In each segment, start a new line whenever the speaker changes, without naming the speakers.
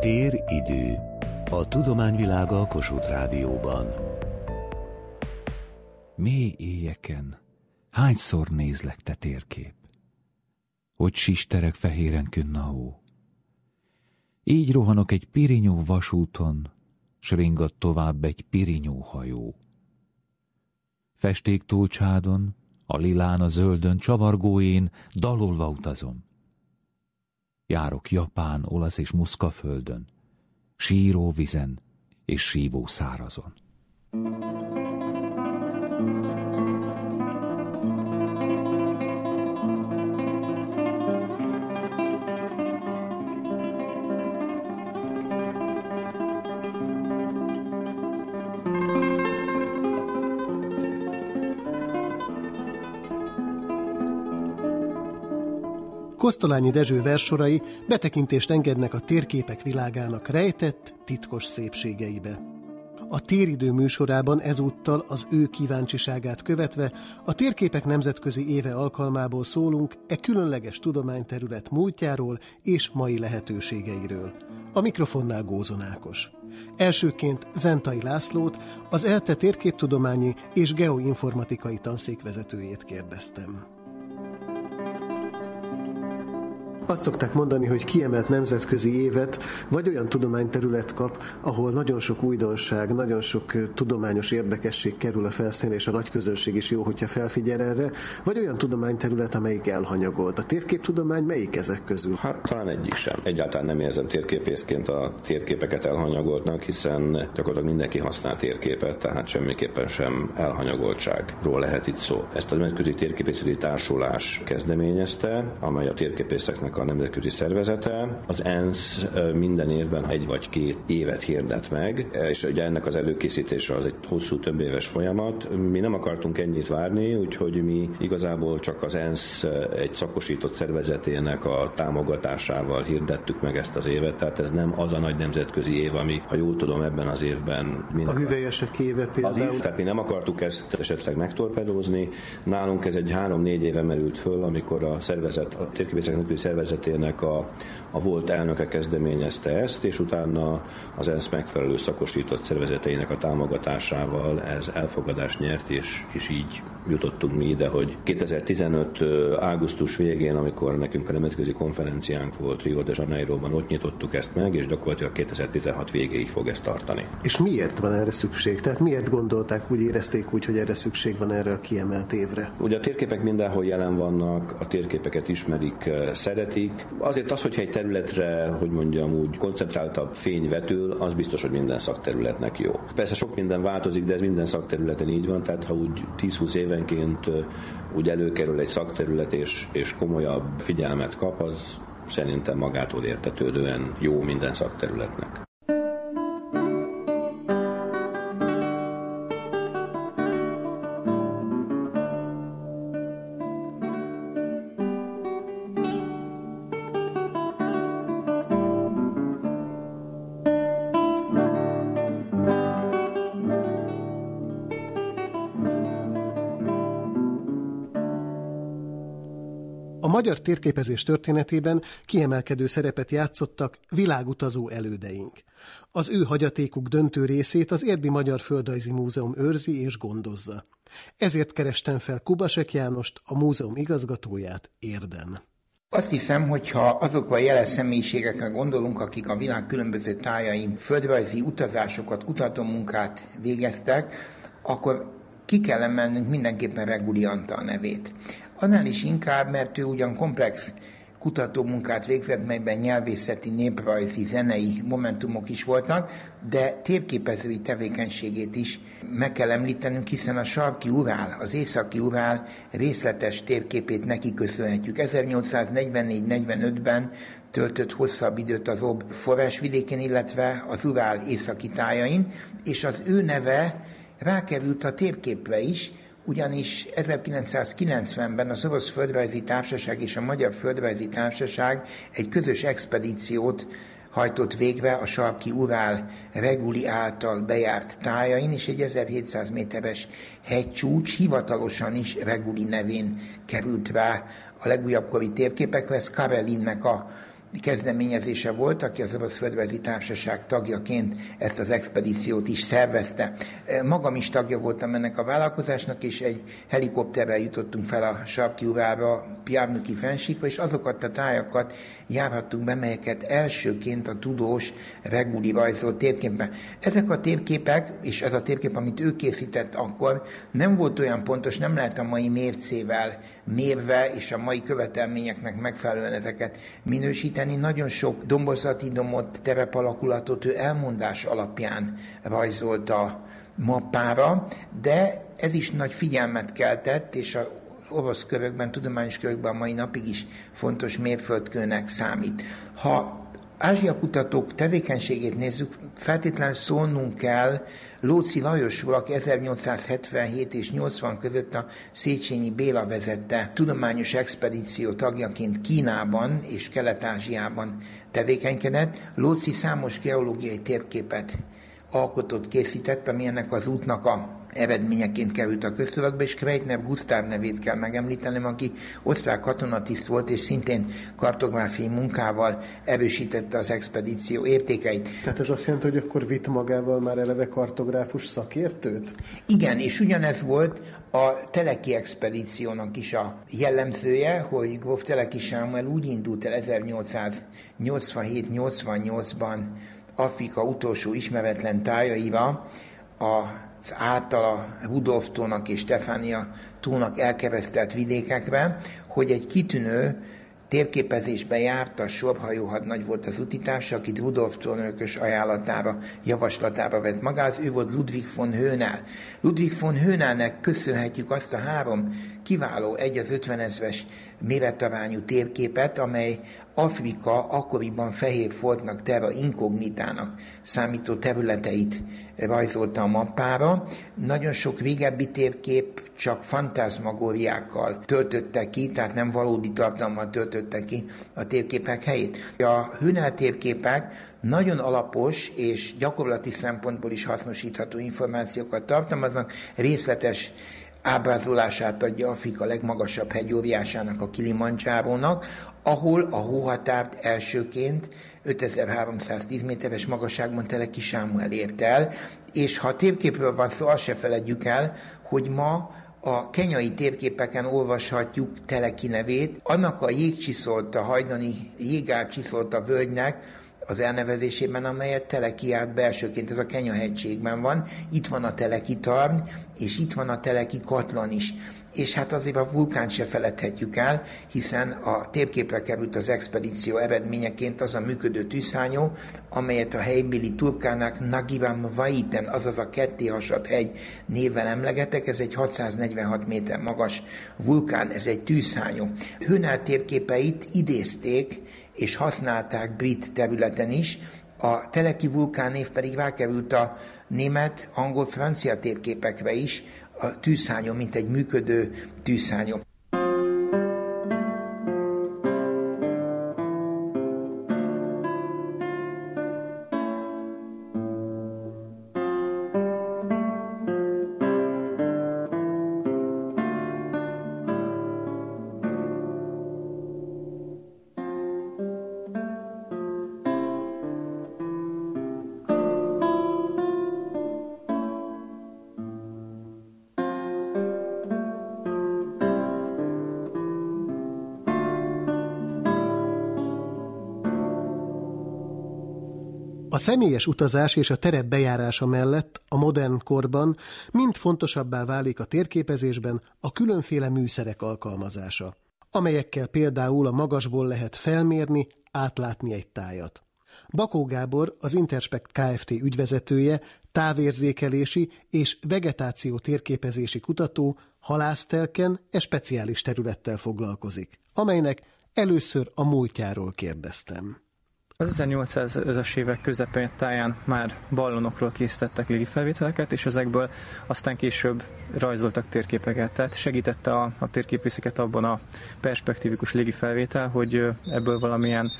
Tér-idő. A tudományvilága a Kossuth Rádióban.
Mély éjeken, hányszor nézlek te térkép? Hogy sisterek fehéren künn a hó. Így rohanok egy pirinyó vasúton, s ringat tovább egy pirinyó hajó. Festék túlcsádon, a lilán a zöldön, csavargóén dalolva utazom. Járok Japán, olasz és muszka földön, síró vizen és sívó szárazon.
Kosztolányi Dezső versorai betekintést engednek a térképek világának rejtett, titkos szépségeibe. A téridő műsorában ezúttal az ő kíváncsiságát követve a Térképek Nemzetközi Éve alkalmából szólunk e különleges tudományterület múltjáról és mai lehetőségeiről. A mikrofonnál Gózon Ákos. Elsőként Zentai Lászlót, az ELTE térképtudományi és geoinformatikai tanszékvezetőjét kérdeztem. Azt szokták mondani, hogy kiemelt nemzetközi évet, vagy olyan tudományterület kap, ahol nagyon sok újdonság, nagyon sok tudományos érdekesség kerül a felszínre, és a nagy közönség is jó, hogyha felfigyel erre, vagy olyan tudományterület, amelyik elhanyagolt. A térképtudomány melyik ezek közül?
Hát talán egyik sem. Egyáltalán nem érzem térképészként a térképeket elhanyagoltnak, hiszen gyakorlatilag mindenki használ térképet, tehát semmiképpen sem elhanyagoltságról lehet itt szó. Ezt a Nemzetközi Térképészeti Társulás kezdeményezte, amely a térképészeknek a nemzetközi szervezete. Az ENSZ minden évben egy vagy két évet hirdet meg, és ugye ennek az előkészítése az egy hosszú, több éves folyamat. Mi nem akartunk ennyit várni, úgyhogy mi igazából csak az ENSZ egy szakosított szervezetének a támogatásával hirdettük meg ezt az évet, tehát ez nem az a nagy nemzetközi év, ami, ha jól tudom, ebben az évben...
A hüvelyesek éve például.
Az is, tehát mi nem akartuk ezt esetleg megtorpedózni. Nálunk ez egy három-négy éve merült föl, amikor a szervezet, a térképészek szervezet szervezetének a, a volt elnöke kezdeményezte ezt, és utána az ENSZ megfelelő szakosított szervezeteinek a támogatásával ez elfogadást nyert, és, és így jutottunk mi ide, hogy 2015. augusztus végén, amikor nekünk a nemzetközi konferenciánk volt Rio de Janeiroban, ott nyitottuk ezt meg, és gyakorlatilag 2016 végéig fog ezt tartani.
És miért van erre szükség? Tehát miért gondolták, úgy érezték úgy, hogy erre szükség van erre a kiemelt évre?
Ugye a térképek mindenhol jelen vannak, a térképeket ismerik, szeretik. Azért az, hogyha egy területre, hogy mondjam úgy, koncentráltabb fény vetül, az biztos, hogy minden szakterületnek jó. Persze sok minden változik, de ez minden szakterületen így van, tehát ha úgy 10-20 évenként úgy előkerül egy szakterület és, és komolyabb figyelmet kap, az szerintem magától értetődően jó minden szakterületnek.
Magyar térképezés történetében kiemelkedő szerepet játszottak világutazó elődeink. Az ő hagyatékuk döntő részét az Érdi Magyar Földrajzi Múzeum őrzi és gondozza. Ezért kerestem fel Kubasek Jánost, a múzeum igazgatóját Érden.
Azt hiszem, hogyha azokba a jeles személyiségekre gondolunk, akik a világ különböző tájain földrajzi utazásokat, kutatómunkát végeztek, akkor ki kell emennünk mindenképpen Reguli Antal nevét. Annál is inkább, mert ő ugyan komplex kutatómunkát végzett, melyben nyelvészeti, néprajzi, zenei momentumok is voltak, de térképezői tevékenységét is meg kell említenünk, hiszen a sarki Urál, az északi Urál részletes térképét neki köszönhetjük. 1844-45-ben töltött hosszabb időt az Ob forrásvidékén, illetve az Urál északi tájain, és az ő neve rákerült a térképre is, ugyanis 1990-ben a Orosz Földrajzi Társaság és a Magyar Földrajzi Társaság egy közös expedíciót hajtott végre a sarki Urál Reguli által bejárt tájain, és egy 1700 méteres hegycsúcs hivatalosan is Reguli nevén került rá a legújabb kori térképekre. Ez Karelinnek a kezdeményezése volt, aki az Orosz Földrezi Társaság tagjaként ezt az expedíciót is szervezte. Magam is tagja voltam ennek a vállalkozásnak, és egy helikopterrel jutottunk fel a Sarki Urába, Piárnuki fensíkba, és azokat a tájakat járhattunk be, melyeket elsőként a tudós Reguli rajzolt térképben. Ezek a térképek, és ez a térkép, amit ő készített akkor, nem volt olyan pontos, nem lehet a mai mércével mérve, és a mai követelményeknek megfelelően ezeket minősíteni. Nagyon sok dombozati domot, terepalakulatot ő elmondás alapján rajzolta mappára, de ez is nagy figyelmet keltett, és a orosz körökben, tudományos körökben a mai napig is fontos mérföldkőnek számít. Ha Ázsia kutatók tevékenységét nézzük, feltétlenül szólnunk kell Lóci Lajosról, aki 1877 és 80 között a Széchenyi Béla vezette tudományos expedíció tagjaként Kínában és Kelet-Ázsiában tevékenykedett. Lóci számos geológiai térképet alkotott, készített, ami ennek az útnak a eredményeként került a köztudatba, és Kreitner Gusztáv nevét kell megemlítenem, aki osztrák katonatiszt volt, és szintén kartográfiai munkával erősítette az expedíció értékeit.
Tehát ez azt jelenti, hogy akkor vitt magával már eleve kartográfus szakértőt?
Igen, és ugyanez volt a Teleki expedíciónak is a jellemzője, hogy Gróf Teleki Sámuel úgy indult el 1887-88-ban Afrika utolsó ismeretlen tájaiba, a az általa Rudolf tónak és Stefánia tónak elkeresztelt vidékekre, hogy egy kitűnő térképezésbe járt, a sorhajó hadnagy volt az utitársa, akit Rudolf trónörökös ajánlatára, javaslatára vett magához, ő volt Ludwig von Höhnel. Ludwig von Höhnelnek köszönhetjük azt a három kiváló egy az 50 ezres méretarányú térképet, amely Afrika akkoriban fehér foltnak, terra inkognitának számító területeit rajzolta a mappára. Nagyon sok régebbi térkép csak fantázmagóriákkal töltötte ki, tehát nem valódi tartalommal töltötte ki a térképek helyét. A Hünel térképek nagyon alapos és gyakorlati szempontból is hasznosítható információkat tartalmaznak, részletes ábrázolását adja Afrika legmagasabb hegyóriásának, a Kilimanjárónak, ahol a hóhatárt elsőként 5310 méteres magasságban Teleki Sámuel ért el, és ha térképről van szó, azt se feledjük el, hogy ma a kenyai térképeken olvashatjuk Teleki nevét, annak a jégcsiszolta, hajdani jégárcsiszolta völgynek, az elnevezésében, amelyet Teleki állt belsőként, ez a Kenya hegységben van. Itt van a Teleki tarn, és itt van a Teleki katlan is. És hát azért a vulkán se feledhetjük el, hiszen a térképre került az expedíció eredményeként az a működő tűzszányó, amelyet a helybéli turkának Nagiram Vaiten, azaz a ketté hasad hegy névvel emlegetek. Ez egy 646 méter magas vulkán, ez egy tűzszányó. Hőnál térképeit idézték, és használták brit területen is. A Teleki vulkán név pedig rákerült a német, angol, francia térképekre is, a tűzhányom, mint egy működő tűzhányom.
A személyes utazás és a terep bejárása mellett a modern korban mind fontosabbá válik a térképezésben a különféle műszerek alkalmazása, amelyekkel például a magasból lehet felmérni, átlátni egy tájat. Bakó Gábor, az Interspect Kft. ügyvezetője, távérzékelési és vegetáció térképezési kutató halásztelken e speciális területtel foglalkozik, amelynek először a múltjáról kérdeztem.
Az 1800-es évek közepén táján már ballonokról készítettek légifelvételeket, és ezekből aztán később rajzoltak térképeket. Tehát segítette a, a térképészeket abban a perspektívikus légifelvétel, hogy ebből valamilyen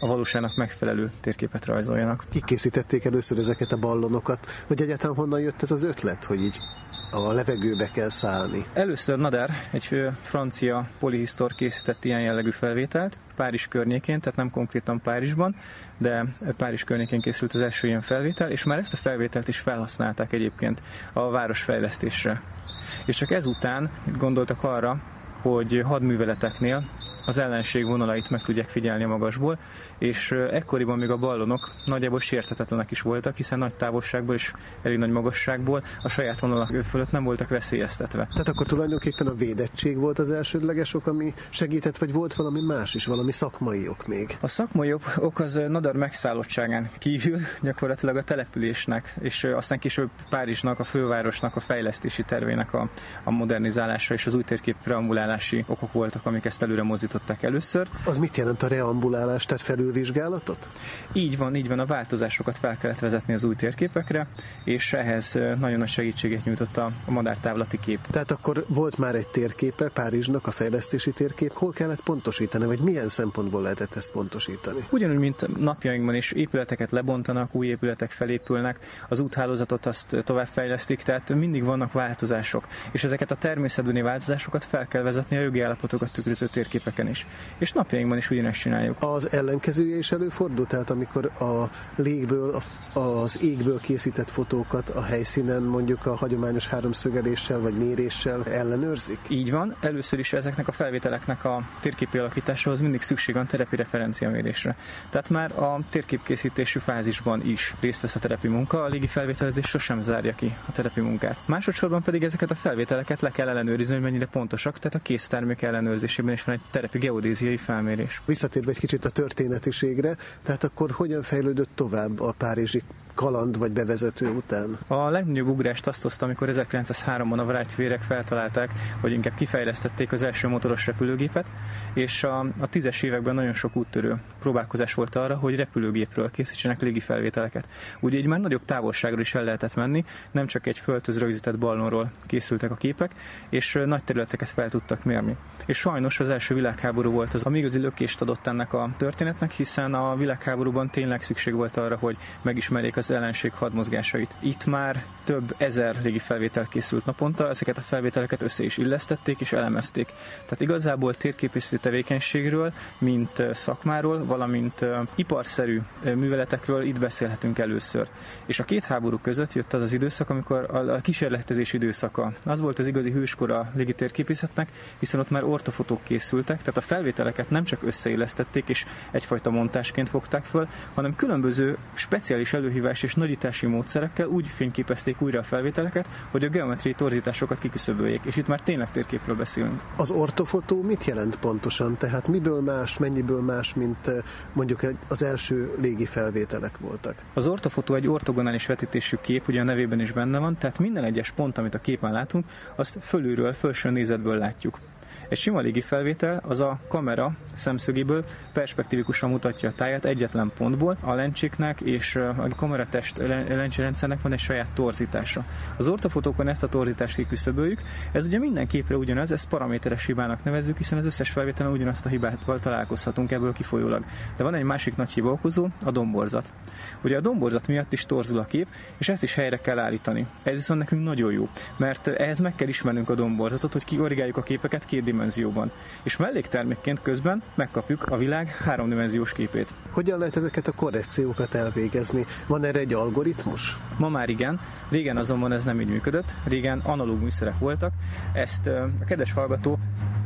a valóságnak megfelelő térképet rajzoljanak.
Kik készítették először ezeket a ballonokat? Vagy egyáltalán honnan jött ez az ötlet, hogy így a levegőbe kell szállni?
Először Nader, egy francia polihisztor készített ilyen jellegű felvételt, Párizs környékén, tehát nem konkrétan Párizsban, de Párizs környékén készült az első ilyen felvétel, és már ezt a felvételt is felhasználták egyébként a városfejlesztésre. És csak ezután gondoltak arra, hogy hadműveleteknél az ellenség vonalait meg tudják figyelni a magasból, és ekkoriban még a ballonok nagyjából sértetetlenek is voltak, hiszen nagy távolságból és elég nagy magasságból a saját vonalak fölött nem voltak veszélyeztetve.
Tehát akkor tulajdonképpen a védettség volt az elsődleges ok, ami segített, vagy volt valami más is, valami szakmai ok még?
A szakmai ok az Nadar megszállottságán kívül gyakorlatilag a településnek, és aztán később Párizsnak, a fővárosnak a fejlesztési tervének a, a modernizálása és az új térkép preambulálási okok voltak, amik ezt előre mozdították indították először.
Az mit jelent a reambulálás, tehát felülvizsgálatot?
Így van, így van, a változásokat fel kellett vezetni az új térképekre, és ehhez nagyon nagy segítséget nyújtott a madártávlati kép.
Tehát akkor volt már egy térképe Párizsnak, a fejlesztési térkép, hol kellett pontosítani, vagy milyen szempontból lehetett ezt pontosítani?
Ugyanúgy, mint napjainkban is épületeket lebontanak, új épületek felépülnek, az úthálózatot azt továbbfejlesztik, tehát mindig vannak változások, és ezeket a természetbeni változásokat fel kell vezetni a jogi állapotokat tükröző térképeken helyeken is. És napjainkban is ugyanezt csináljuk.
Az ellenkezője is előfordul, tehát amikor a légből, az égből készített fotókat a helyszínen mondjuk a hagyományos háromszögeléssel vagy méréssel ellenőrzik?
Így van. Először is ezeknek a felvételeknek a térképi alakításához mindig szükség van terepi referenciamérésre. Tehát már a térképkészítésű fázisban is részt vesz a terepi munka, a légi felvételezés sosem zárja ki a terepi munkát. Másodszorban pedig ezeket a felvételeket le kell ellenőrizni, hogy mennyire pontosak, tehát a késztermék ellenőrzésében is van egy terepi geodéziai felmérés.
Visszatérve egy kicsit a történetiségre, tehát akkor hogyan fejlődött tovább a párizsi kaland vagy bevezető után?
A legnagyobb ugrást azt hozta, amikor 1903-ban a Wright feltalálták, hogy inkább kifejlesztették az első motoros repülőgépet, és a, a tízes években nagyon sok úttörő próbálkozás volt arra, hogy repülőgépről készítsenek légi felvételeket. Ugye így már nagyobb távolságról is el lehetett menni, nem csak egy földhöz rögzített ballonról készültek a képek, és nagy területeket fel tudtak mérni. És sajnos az első világháború volt az, ami igazi lökést adott ennek a történetnek, hiszen a világháborúban tényleg szükség volt arra, hogy megismerjék az az ellenség hadmozgásait. Itt már több ezer légi felvétel készült naponta, ezeket a felvételeket össze is illesztették és elemezték. Tehát igazából térképészeti tevékenységről, mint szakmáról, valamint iparszerű műveletekről itt beszélhetünk először. És a két háború között jött az az időszak, amikor a kísérletezés időszaka. Az volt az igazi hőskora a légitérképészetnek, hiszen ott már ortofotók készültek, tehát a felvételeket nem csak összeillesztették és egyfajta montásként fogták föl, hanem különböző speciális előhívás fényképezés és nagyítási módszerekkel úgy fényképezték újra a felvételeket, hogy a geometriai torzításokat kiküszöböljék, és itt már tényleg térképről beszélünk.
Az ortofotó mit jelent pontosan? Tehát miből más, mennyiből más, mint eh, mondjuk az első légi felvételek voltak?
Az ortofotó egy ortogonális vetítésű kép, ugye a nevében is benne van, tehát minden egyes pont, amit a képen látunk, azt fölülről, felső nézetből látjuk. Egy sima légi felvétel az a kamera szemszögéből perspektívikusan mutatja a táját egyetlen pontból. A lencséknek és a kameratest lencsérendszernek van egy saját torzítása. Az ortofotókon ezt a torzítást kiküszöböljük. Ez ugye minden képre ugyanaz, ezt paraméteres hibának nevezzük, hiszen az összes felvételen ugyanazt a hibával találkozhatunk ebből kifolyólag. De van egy másik nagy hiba okozó, a domborzat. Ugye a domborzat miatt is torzul a kép, és ezt is helyre kell állítani. Ez viszont nekünk nagyon jó, mert ehhez meg kell ismernünk a domborzatot, hogy kiorigáljuk a képeket két dimenzióban. És melléktermékként közben megkapjuk a világ háromdimenziós képét.
Hogyan lehet ezeket a korrekciókat elvégezni? Van erre egy algoritmus?
Ma már igen, régen azonban ez nem így működött, régen analóg műszerek voltak. Ezt a kedves hallgató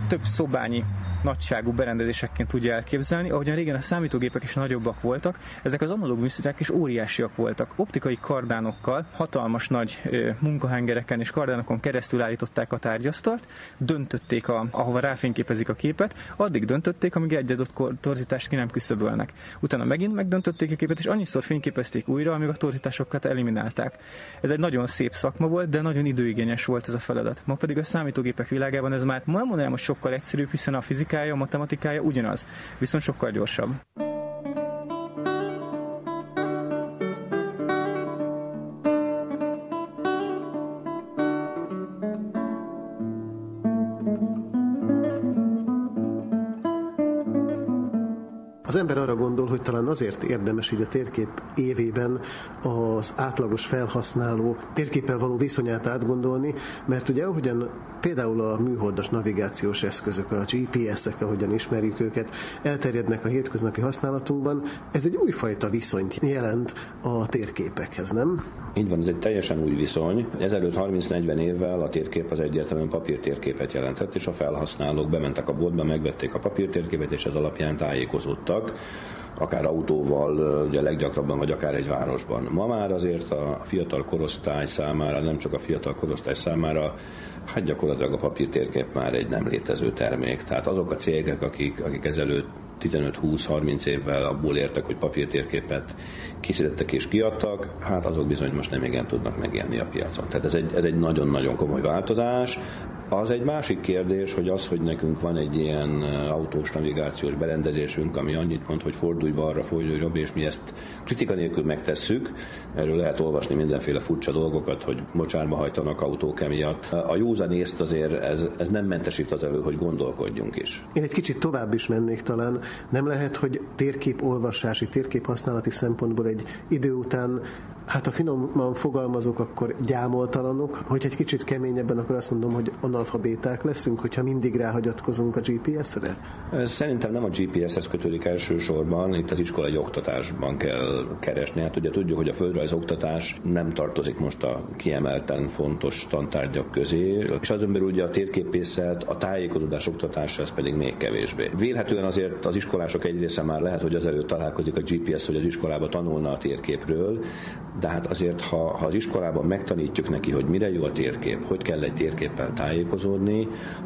több szobányi nagyságú berendezésekként tudja elképzelni, ahogyan régen a számítógépek is nagyobbak voltak, ezek az analóg műszerek is óriásiak voltak. Optikai kardánokkal, hatalmas nagy munkahengereken és kardánokon keresztül állították a tárgyasztalt, döntötték, a, ahova ráfényképezik a képet, addig döntötték, amíg egy adott torzítást ki nem küszöbölnek. Utána megint megdöntötték a képet, és annyiszor fényképezték újra, amíg a torzításokat eliminálták. Ez egy nagyon szép szakma volt, de nagyon időigényes volt ez a feladat. Ma pedig a számítógépek világában ez már nem mondanám, hogy sokkal egyszerűbb, hiszen a fizikai fizikája, a matematikája ugyanaz, viszont sokkal gyorsabb.
Ember arra gondol, hogy talán azért érdemes így a térkép évében az átlagos felhasználó térképpel való viszonyát átgondolni, mert ugye ahogyan például a műholdas navigációs eszközök, a GPS-ek, ahogyan ismerjük őket, elterjednek a hétköznapi használatunkban, ez egy újfajta viszonyt jelent a térképekhez, nem?
Így van, ez egy teljesen új viszony. Ezelőtt 30-40 évvel a térkép az egyértelműen papírtérképet jelentett, és a felhasználók bementek a boltba, megvették a papírtérképet, és ez alapján tájékozódtak akár autóval, ugye leggyakrabban, vagy akár egy városban. Ma már azért a fiatal korosztály számára, nem csak a fiatal korosztály számára, hát gyakorlatilag a papírtérkép már egy nem létező termék. Tehát azok a cégek, akik, akik ezelőtt 15-20-30 évvel abból értek, hogy papírtérképet készítettek és kiadtak, hát azok bizony most nem igen tudnak megélni a piacon. Tehát ez egy, ez egy nagyon-nagyon komoly változás. Az egy másik kérdés, hogy az, hogy nekünk van egy ilyen autós navigációs berendezésünk, ami annyit mond, hogy fordulj balra, fordulj jobb, és mi ezt kritika nélkül megtesszük. Erről lehet olvasni mindenféle furcsa dolgokat, hogy mocsárba hajtanak autók emiatt. A józan észt azért ez, ez nem mentesít az elő, hogy gondolkodjunk is.
Én egy kicsit tovább is mennék talán. Nem lehet, hogy térkép olvasási, térkép használati szempontból egy idő után Hát ha finoman fogalmazok, akkor gyámoltalanok. Hogy egy kicsit keményebben, akkor azt mondom, hogy analfabéták leszünk, hogyha mindig ráhagyatkozunk a GPS-re?
Szerintem nem a GPS-hez kötődik elsősorban, itt az iskolai oktatásban kell keresni. Hát ugye tudjuk, hogy a földrajz oktatás nem tartozik most a kiemelten fontos tantárgyak közé, és azon belül ugye a térképészet, a tájékozódás oktatása, ez pedig még kevésbé. Vélhetően azért az iskolások egy része már lehet, hogy azelőtt találkozik a GPS, hogy az iskolába tanulna a térképről, de hát azért, ha, ha az iskolában megtanítjuk neki, hogy mire jó a térkép, hogy kell egy térképpel tájékozódni,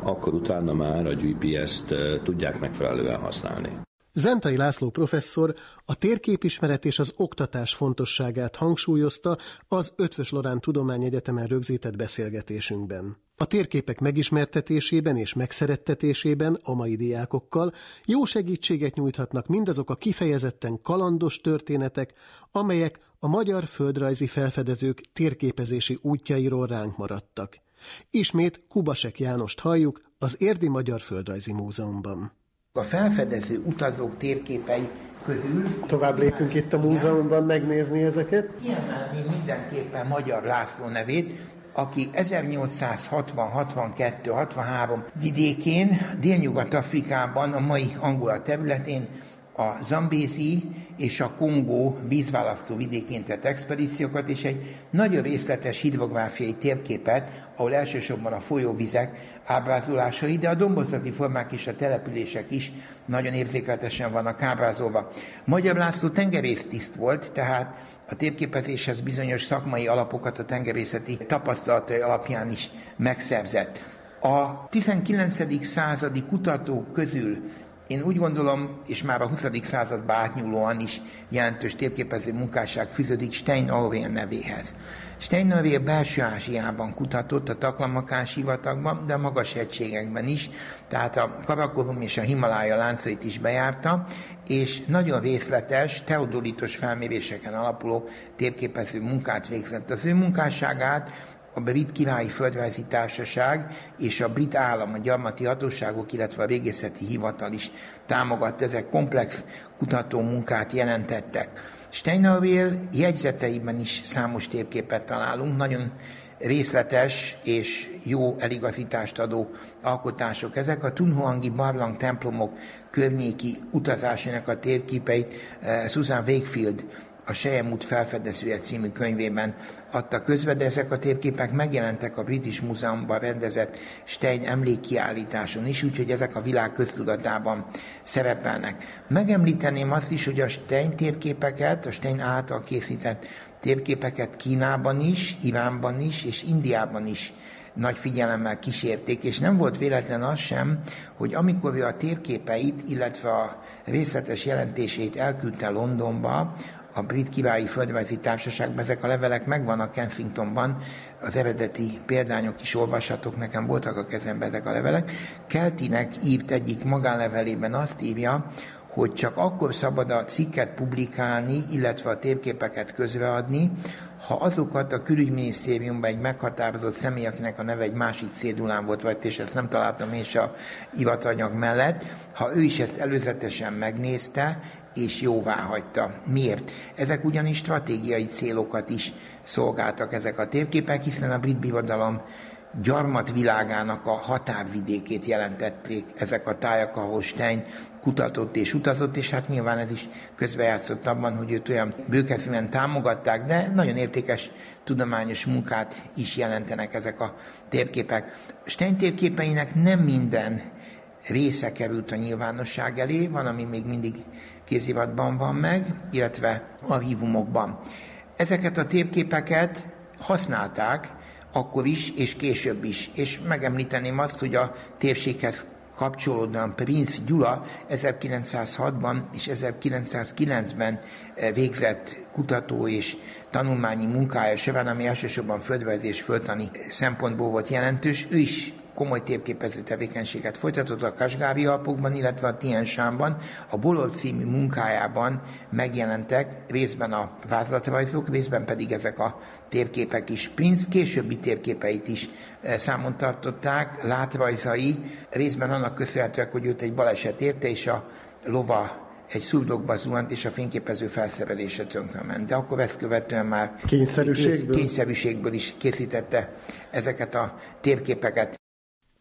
akkor utána már a GPS-t tudják megfelelően használni.
Zentai László professzor a térképismeret és az oktatás fontosságát hangsúlyozta az Ötvös Lorán Tudományegyetemen rögzített beszélgetésünkben. A térképek megismertetésében és megszerettetésében a mai diákokkal jó segítséget nyújthatnak mindazok a kifejezetten kalandos történetek, amelyek a magyar földrajzi felfedezők térképezési útjairól ránk maradtak. Ismét Kubasek Jánost halljuk az Érdi Magyar Földrajzi Múzeumban.
A felfedező utazók térképei közül...
Tovább lépünk itt a múzeumban megnézni ezeket.
Kiemelni mindenképpen Magyar László nevét, aki 1860, 62, 63 vidékén, Délnyugat-Afrikában, a mai Angola területén a Zambézi és a Kongó vízválasztó vidékén tett expedíciókat, és egy nagyon részletes hidrográfiai térképet, ahol elsősorban a folyóvizek ábrázolásai, de a dombozati formák és a települések is nagyon érzékletesen vannak ábrázolva. Magyar László tengerésztiszt volt, tehát a térképezéshez bizonyos szakmai alapokat a tengerészeti tapasztalatai alapján is megszerzett. A 19. századi kutatók közül én úgy gondolom, és már a 20. századba átnyúlóan is jelentős térképező munkásság fűződik Stein Aurén nevéhez. Stein Aurén belső Ázsiában kutatott, a Taklamakás sivatagban, de a magas hegységekben is, tehát a Karakorum és a Himalája láncait is bejárta, és nagyon részletes, teodolitos felméréseken alapuló térképező munkát végzett. Az ő munkásságát a Brit Királyi Földrajzi Társaság és a brit állam, a gyarmati hatóságok, illetve a régészeti hivatal is támogatta, ezek komplex kutató munkát jelentettek. Steinauer jegyzeteiben is számos térképet találunk, nagyon részletes és jó eligazítást adó alkotások. Ezek a Tunhuangi barlang templomok környéki utazásának a térképeit eh, Susan Wakefield a Sejemút felfedezője című könyvében adta közbe, de ezek a térképek megjelentek a British Múzeumban rendezett Stein emlékkiállításon is, úgyhogy ezek a világ köztudatában szerepelnek. Megemlíteném azt is, hogy a Stein térképeket, a Stein által készített térképeket Kínában is, Iránban is és Indiában is nagy figyelemmel kísérték, és nem volt véletlen az sem, hogy amikor ő a térképeit, illetve a részletes jelentését elküldte Londonba, a Brit Királyi Földrajzi Társaságban, ezek a levelek megvannak Kensingtonban, az eredeti példányok is olvashatok, nekem voltak a kezemben ezek a levelek. Keltinek írt egyik magánlevelében azt írja, hogy csak akkor szabad a cikket publikálni, illetve a térképeket közreadni, ha azokat a külügyminisztériumban egy meghatározott személy, akinek a neve egy másik cédulán volt, vagy és ezt nem találtam én a ivatanyag mellett, ha ő is ezt előzetesen megnézte, és jóvá hagyta. Miért? Ezek ugyanis stratégiai célokat is szolgáltak ezek a térképek, hiszen a brit birodalom gyarmat világának a határvidékét jelentették ezek a tájak, ahol Stein kutatott és utazott, és hát nyilván ez is közbejátszott abban, hogy őt olyan bőkezűen támogatták, de nagyon értékes tudományos munkát is jelentenek ezek a térképek. Stein térképeinek nem minden része került a nyilvánosság elé, van, ami még mindig kéziratban van meg, illetve archívumokban. Ezeket a térképeket használták akkor is, és később is. És megemlíteném azt, hogy a térséghez kapcsolódóan Prince Gyula 1906-ban és 1909-ben eh, végzett kutató és tanulmányi munkája során, ami elsősorban földvezés földtani szempontból volt jelentős, ő is komoly térképező tevékenységet folytatott a Kasgári Alpokban, illetve a Tiensámban. A Bolor című munkájában megjelentek részben a vázlatrajzok, részben pedig ezek a térképek is. Prince későbbi térképeit is e, számon tartották, látrajzai, részben annak köszönhetőek, hogy őt egy baleset érte, és a lova egy szurdokba zuhant, és a fényképező felszerelése ment. De akkor ezt követően már
kényszerűségből?
kényszerűségből is készítette ezeket a térképeket.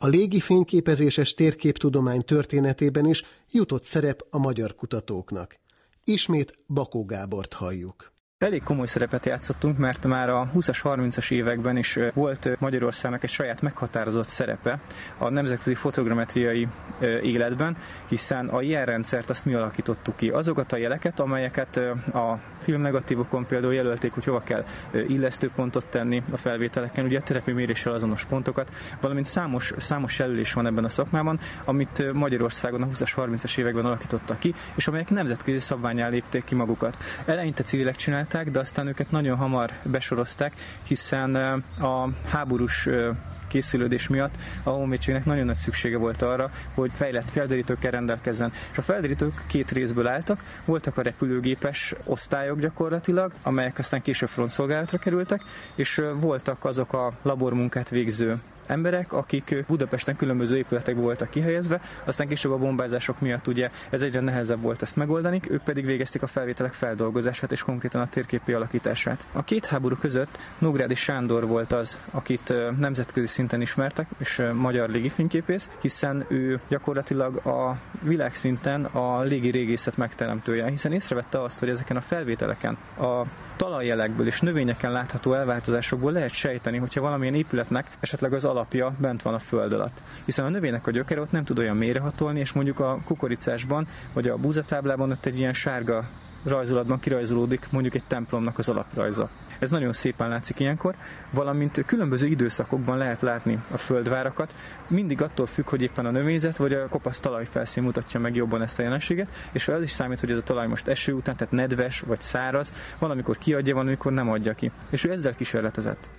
A légi fényképezéses térképtudomány történetében is jutott szerep a magyar kutatóknak. Ismét Bakó Gábort halljuk.
Elég komoly szerepet játszottunk, mert már a 20-as, 30-as években is volt Magyarországnak egy saját meghatározott szerepe a nemzetközi fotogrametriai életben, hiszen a jelrendszert azt mi alakítottuk ki. Azokat a jeleket, amelyeket a filmnegatívokon például jelölték, hogy hova kell illesztőpontot tenni a felvételeken, ugye terepi méréssel azonos pontokat, valamint számos, számos jelölés van ebben a szakmában, amit Magyarországon a 20-as, 30-as években alakítottak ki, és amelyek nemzetközi szabványá lépték ki magukat. Eleinte civilek csinálták, csinálták, de aztán őket nagyon hamar besorozták, hiszen a háborús készülődés miatt a honvédségnek nagyon nagy szüksége volt arra, hogy fejlett felderítőkkel rendelkezzen. És a felderítők két részből álltak, voltak a repülőgépes osztályok gyakorlatilag, amelyek aztán később frontszolgálatra kerültek, és voltak azok a labormunkát végző emberek, akik Budapesten különböző épületekben voltak kihelyezve, aztán később a bombázások miatt ugye ez egyre nehezebb volt ezt megoldani, ők pedig végezték a felvételek feldolgozását és konkrétan a térképi alakítását. A két háború között Nógrádi Sándor volt az, akit nemzetközi szinten ismertek, és magyar légifényképész, hiszen ő gyakorlatilag a világszinten a légi régészet megteremtője, hiszen észrevette azt, hogy ezeken a felvételeken a talajjelekből és növényeken látható elváltozásokból lehet sejteni, hogyha valamilyen épületnek esetleg az alapja bent van a föld alatt. Hiszen a növénynek a gyökere ott nem tud olyan mélyrehatolni, és mondjuk a kukoricásban vagy a búzatáblában ott egy ilyen sárga rajzolatban kirajzolódik mondjuk egy templomnak az alaprajza. Ez nagyon szépen látszik ilyenkor, valamint különböző időszakokban lehet látni a földvárakat, mindig attól függ, hogy éppen a növényzet vagy a kopasz talajfelszín mutatja meg jobban ezt a jelenséget, és ez is számít, hogy ez a talaj most eső után, tehát nedves vagy száraz, van, amikor kiadja, van, amikor nem adja ki. És ő ezzel kísérletezett.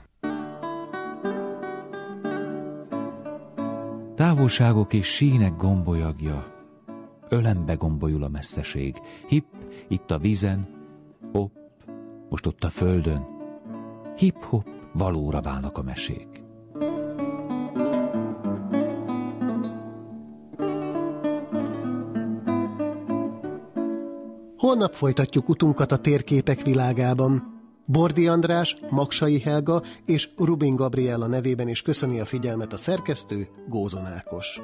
Távolságok és sínek gombolyagja, ölembe gombolyul a messzeség. Hipp, itt a vízen, hopp, most ott a földön. Hip-hop, valóra válnak a mesék.
Holnap folytatjuk utunkat a térképek világában. Bordi András, Maksai Helga és Rubin Gabriella nevében is köszöni a figyelmet a szerkesztő Gózon Ákos.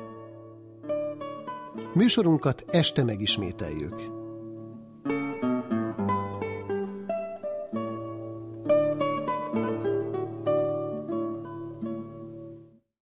Műsorunkat este megismételjük.